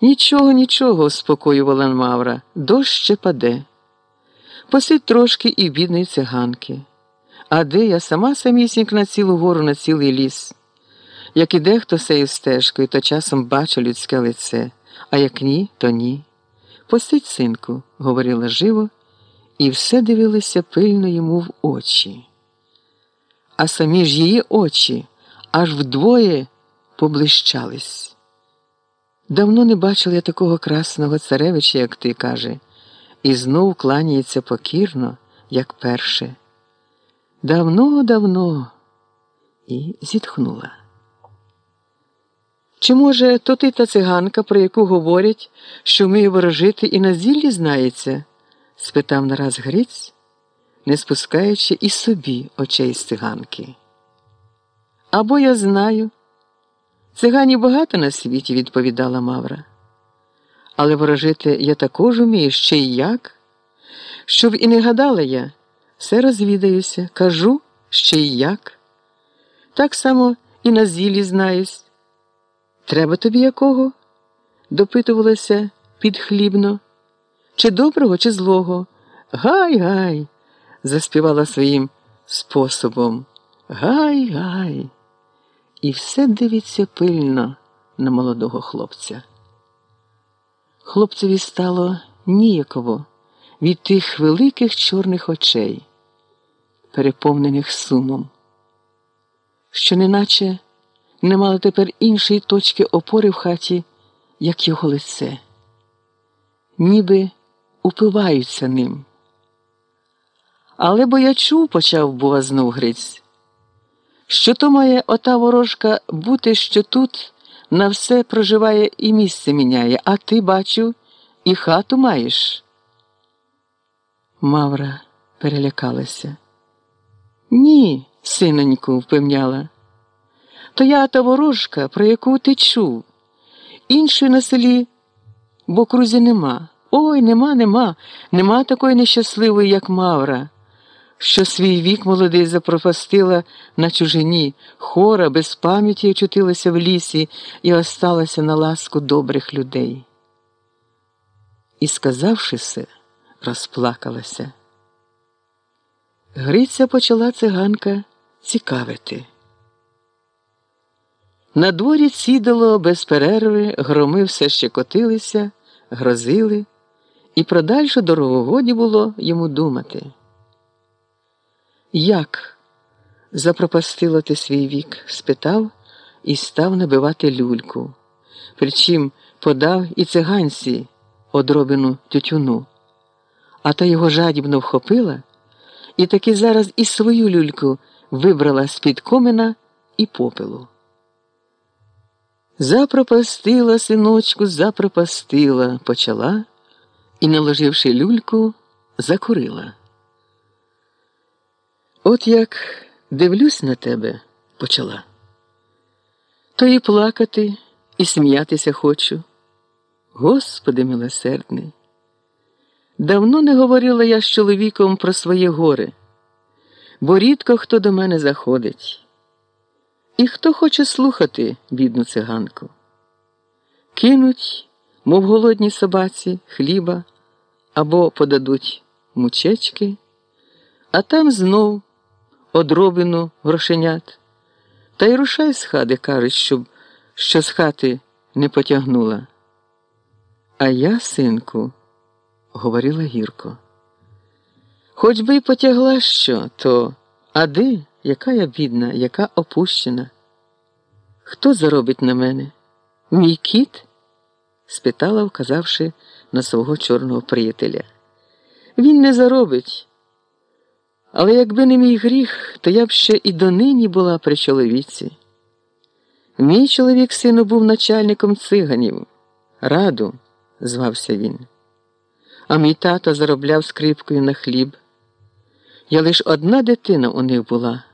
Нічого, нічого, успокоювала Мавра, дощ ще паде. Посидь трошки і бідної циганки. А де я сама самісіньк на цілу гору, на цілий ліс. Як іде хто сею стежкою, то часом бачу людське лице, а як ні, то ні. Посидь, синку, говорила живо, і все дивилися пильно йому в очі. А самі ж її очі аж вдвоє поблищались. Давно не бачила я такого красного царевича, як ти, каже, і знов кланяється покірно, як перше. Давно, давно і зітхнула. Чи, може, то ти та циганка, про яку говорять, що вміє ворожити і на зіллі знається? спитав нараз Гриць, не спускаючи і собі очей з циганки. Або я знаю. Цигані багато на світі, відповідала Мавра. Але ворожити я також умію, ще й як. Щоб і не гадала я, все розвідаюся, кажу, ще й як. Так само і на зілі знаюсь. Треба тобі якого? допитувалася підхлібно. Чи доброго, чи злого? Гай, гай, заспівала своїм способом. Гай, гай. І все дивиться пильно на молодого хлопця. Хлопцеві стало ніяково від тих великих чорних очей, переповнених сумом, що неначе не мали тепер іншої точки опори в хаті, як його лице, ніби упиваються ним. Але бо я чув, почав бува знов Гриць, що то має ота ворожка бути, що тут на все проживає і місце міняє, а ти бачу, і хату маєш. Мавра перелякалася. Ні, синоньку, впевняла. То я та ворожка, про яку ти чув. Іншої на селі в окрузі нема. Ой, нема, нема, нема такої нещасливої, як Мавра, що свій вік молодий запропастила на чужині, хора, без пам'яті очутилася в лісі і осталася на ласку добрих людей. І, сказавши все, розплакалася. Гриця почала циганка цікавити. На дворі цідало без перерви, громи все ще котилися, грозили, і про дальшу дорогу годі було йому думати. Як запропастила ти свій вік? спитав і став набивати люльку. Причим подав і циганці одробину тютюну, а та його жадібно вхопила і таки зараз і свою люльку вибрала з-під комина і попелу. Запропастила, синочку, запропастила, почала і, наложивши люльку, закурила. От як дивлюсь на тебе, почала, то і плакати, і сміятися хочу. Господи милосердний, давно не говорила я з чоловіком про своє горе, бо рідко хто до мене заходить. І хто хоче слухати, бідну циганку? Кинуть, мов голодні собаці, хліба або подадуть мучечки, а там знов одробину грошенят. Та й рушай з хати, кажуть, щоб що з хати не потягнула. А я, синку, говорила гірко, хоч би й потягла що, то ади. Яка я бідна, яка опущена? Хто заробить на мене? Мій кіт? спитала, вказавши на свого чорного приятеля. Він не заробить. Але якби не мій гріх, то я б ще і донині була при чоловіці. Мій чоловік сину був начальником циганів, раду, звався він. А мій тато заробляв скрипкою на хліб. Я лиш одна дитина у них була.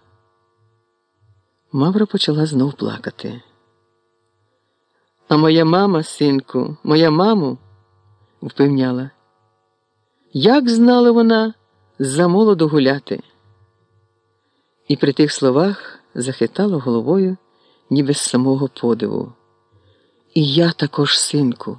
Мавра почала знов плакати. А моя мама, синку, моя маму, впевняла, як знала вона за молоду гуляти. І при тих словах захитала головою, ніби з самого подиву. І я також, синку.